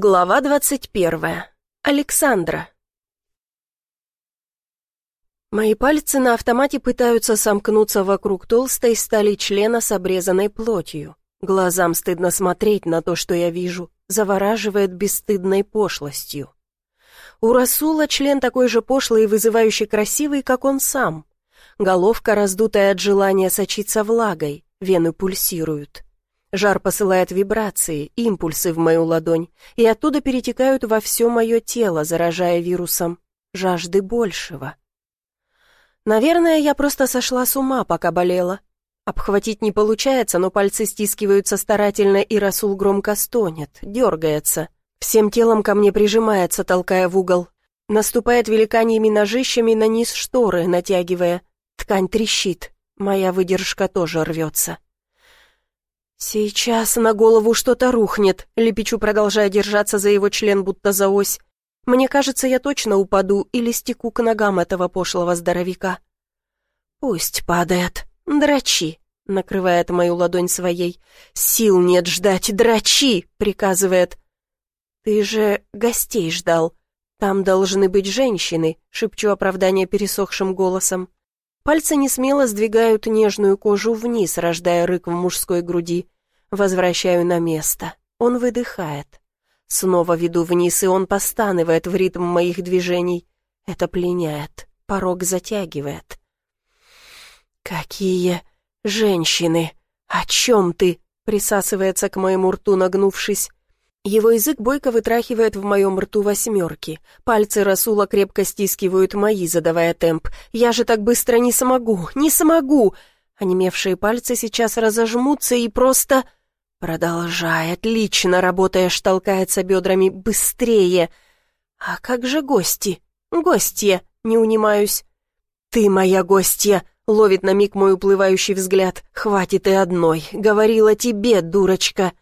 Глава двадцать первая. Александра. Мои пальцы на автомате пытаются сомкнуться вокруг толстой стали члена с обрезанной плотью. Глазам стыдно смотреть на то, что я вижу, завораживает бесстыдной пошлостью. У Расула член такой же пошлый и вызывающий красивый, как он сам. Головка, раздутая от желания сочиться влагой, вены пульсируют. Жар посылает вибрации, импульсы в мою ладонь, и оттуда перетекают во все мое тело, заражая вирусом жажды большего. Наверное, я просто сошла с ума, пока болела. Обхватить не получается, но пальцы стискиваются старательно, и Расул громко стонет, дергается. Всем телом ко мне прижимается, толкая в угол. Наступает великаньими ножищами на низ шторы, натягивая. Ткань трещит, моя выдержка тоже рвется. «Сейчас на голову что-то рухнет», — лепечу, продолжая держаться за его член, будто за ось. «Мне кажется, я точно упаду или стеку к ногам этого пошлого здоровяка». «Пусть падает. Драчи», — накрывает мою ладонь своей. «Сил нет ждать, драчи», — приказывает. «Ты же гостей ждал. Там должны быть женщины», — шепчу оправдание пересохшим голосом. Пальцы несмело сдвигают нежную кожу вниз, рождая рык в мужской груди. Возвращаю на место. Он выдыхает. Снова веду вниз, и он постанывает в ритм моих движений. Это пленяет, порог затягивает. «Какие женщины! О чем ты?» присасывается к моему рту, нагнувшись. Его язык бойко вытрахивает в моем рту восьмерки. Пальцы Расула крепко стискивают мои, задавая темп. «Я же так быстро не смогу! Не смогу!» Онемевшие пальцы сейчас разожмутся и просто... «Продолжай, отлично работаешь!» толкается бедрами. «Быстрее!» «А как же гости?» «Гостья!» Не унимаюсь. «Ты моя гостья!» Ловит на миг мой уплывающий взгляд. «Хватит и одной! Говорила тебе, дурочка!»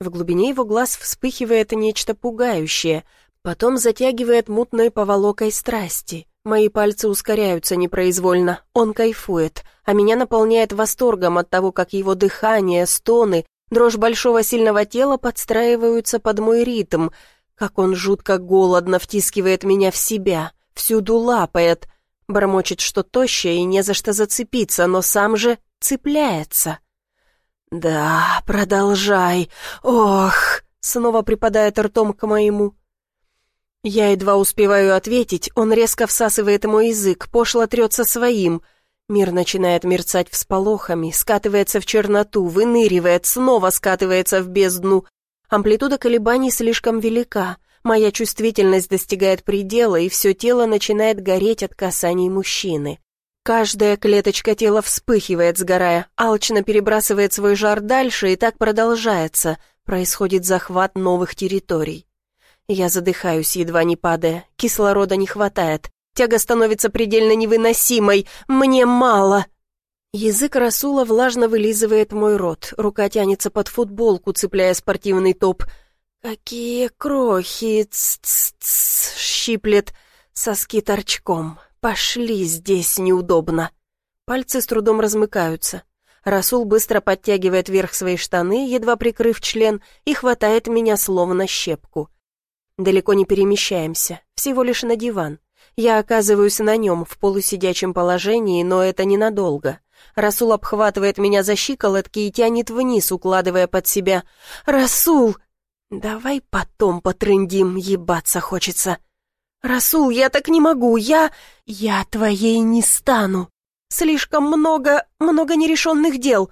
В глубине его глаз вспыхивает нечто пугающее, потом затягивает мутной поволокой страсти. Мои пальцы ускоряются непроизвольно, он кайфует, а меня наполняет восторгом от того, как его дыхание, стоны, дрожь большого сильного тела подстраиваются под мой ритм, как он жутко голодно втискивает меня в себя, всюду лапает, бормочет, что тощая и не за что зацепиться, но сам же цепляется. «Да, продолжай. Ох!» Снова припадает ртом к моему. Я едва успеваю ответить, он резко всасывает мой язык, пошло трется своим. Мир начинает мерцать всполохами, скатывается в черноту, выныривает, снова скатывается в бездну. Амплитуда колебаний слишком велика, моя чувствительность достигает предела, и все тело начинает гореть от касаний мужчины. Каждая клеточка тела вспыхивает, сгорая, алчно перебрасывает свой жар дальше, и так продолжается. Происходит захват новых территорий. Я задыхаюсь, едва не падая. Кислорода не хватает. Тяга становится предельно невыносимой. Мне мало. Язык Расула влажно вылизывает мой рот. Рука тянется под футболку, цепляя спортивный топ. «Какие крохи!» щиплет. Соски торчком. «Пошли, здесь неудобно». Пальцы с трудом размыкаются. Расул быстро подтягивает вверх свои штаны, едва прикрыв член, и хватает меня словно щепку. Далеко не перемещаемся, всего лишь на диван. Я оказываюсь на нем в полусидячем положении, но это ненадолго. Расул обхватывает меня за щиколотки и тянет вниз, укладывая под себя. «Расул! Давай потом потрындим, ебаться хочется!» «Расул, я так не могу, я... я твоей не стану. Слишком много, много нерешенных дел».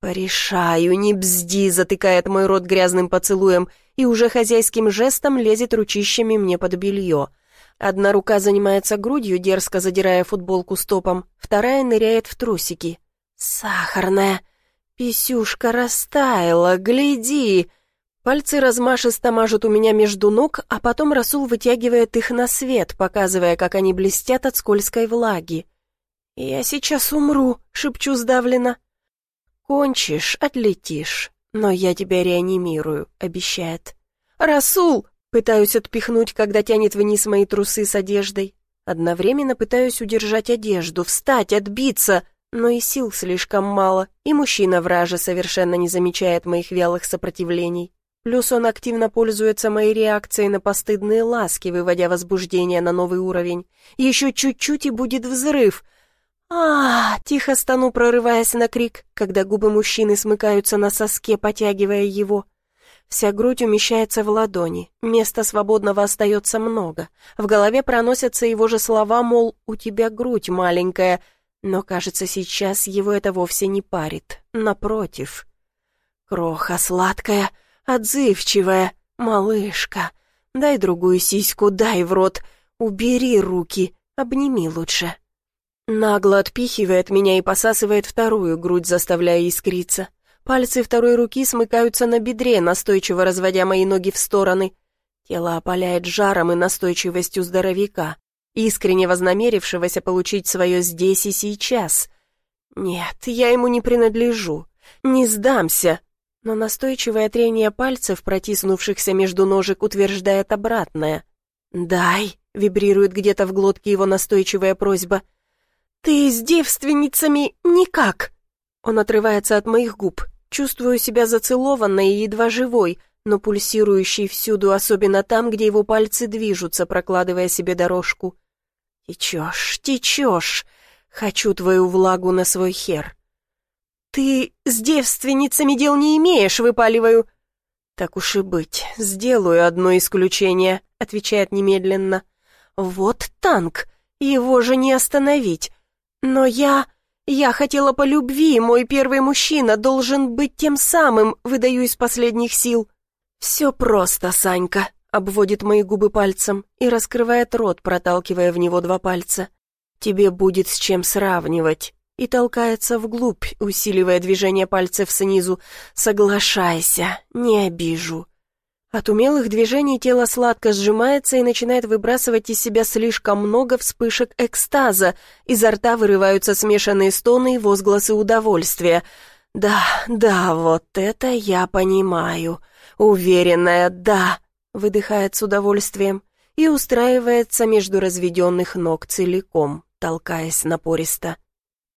«Порешаю, не бзди», — затыкает мой рот грязным поцелуем и уже хозяйским жестом лезет ручищами мне под белье. Одна рука занимается грудью, дерзко задирая футболку стопом, вторая ныряет в трусики. «Сахарная! Писюшка растаяла, гляди!» Пальцы размашисто мажут у меня между ног, а потом Расул вытягивает их на свет, показывая, как они блестят от скользкой влаги. «Я сейчас умру», — шепчу сдавленно. «Кончишь, отлетишь, но я тебя реанимирую», — обещает. «Расул!» — пытаюсь отпихнуть, когда тянет вниз мои трусы с одеждой. Одновременно пытаюсь удержать одежду, встать, отбиться, но и сил слишком мало, и мужчина вража совершенно не замечает моих вялых сопротивлений. Плюс он активно пользуется моей реакцией на постыдные ласки, выводя возбуждение на новый уровень. Еще чуть-чуть и будет взрыв. а, тихо стану, прорываясь на крик, когда губы мужчины смыкаются на соске, потягивая его. Вся грудь умещается в ладони, места свободного остается много. В голове проносятся его же слова, мол, «у тебя грудь маленькая», но, кажется, сейчас его это вовсе не парит. Напротив. «Кроха сладкая, отзывчивая, малышка, дай другую сиську, дай в рот, убери руки, обними лучше». Нагло отпихивает меня и посасывает вторую грудь, заставляя искриться. Пальцы второй руки смыкаются на бедре, настойчиво разводя мои ноги в стороны. Тело опаляет жаром и настойчивостью здоровяка, искренне вознамерившегося получить свое здесь и сейчас. Нет, я ему не принадлежу, не сдамся. Но настойчивое трение пальцев, протиснувшихся между ножек, утверждает обратное. «Дай», — вибрирует где-то в глотке его настойчивая просьба. «Ты с девственницами никак!» Он отрывается от моих губ, Чувствую себя зацелованной и едва живой, но пульсирующей всюду, особенно там, где его пальцы движутся, прокладывая себе дорожку. «Течешь, течешь! Хочу твою влагу на свой хер!» «Ты с девственницами дел не имеешь, выпаливаю!» «Так уж и быть, сделаю одно исключение», — отвечает немедленно. «Вот танк, его же не остановить. Но я...» Я хотела по любви, мой первый мужчина должен быть тем самым, выдаю из последних сил. Все просто, Санька, обводит мои губы пальцем и раскрывает рот, проталкивая в него два пальца. Тебе будет с чем сравнивать. И толкается вглубь, усиливая движение пальцев снизу. Соглашайся, не обижу. От умелых движений тело сладко сжимается и начинает выбрасывать из себя слишком много вспышек экстаза. Изо рта вырываются смешанные стоны и возгласы удовольствия. «Да, да, вот это я понимаю. Уверенная, да», — выдыхает с удовольствием и устраивается между разведенных ног целиком, толкаясь напористо.